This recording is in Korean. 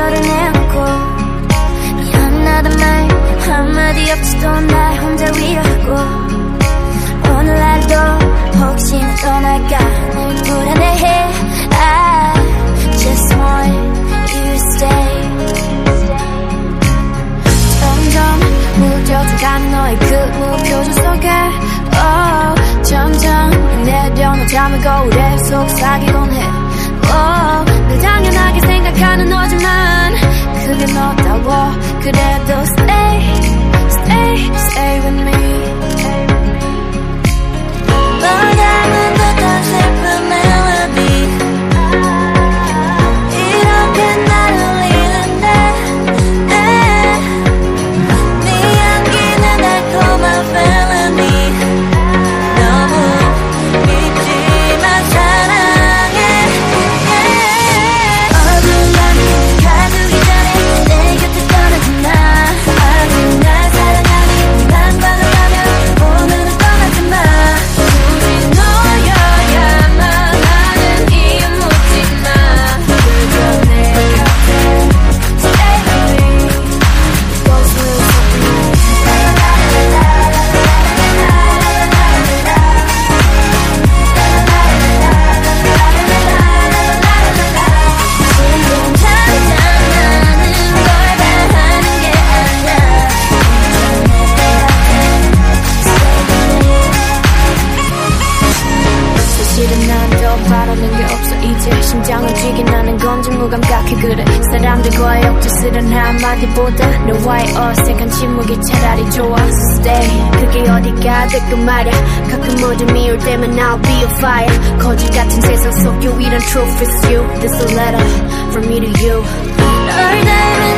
상처를 내놓고 미안하단 말 한마디 없이도 날 혼자 위로하고 오늘 날도 혹시나 떠날까 늘 불안해해 I just want you to stay 점점 무뎌져가는 너의 그 무표정 속에 oh, 점점 내려놓 잠을 거울에 속삭이 사실은 난 더 바라는 게 없어. 이제 심장을 쥐긴 하는 건지 무감각해 그래. 사람들과의 억지스런 한마디보다 너와의 어색한 침묵이 차라리 좋아. Stay. 그게 어디가 됐건 말야. 가끔 어둠 이올 때면 I'll be a fire. 거짓 같은 세상 속 유일한 truth is you. This a letter from me to you. 널 닮은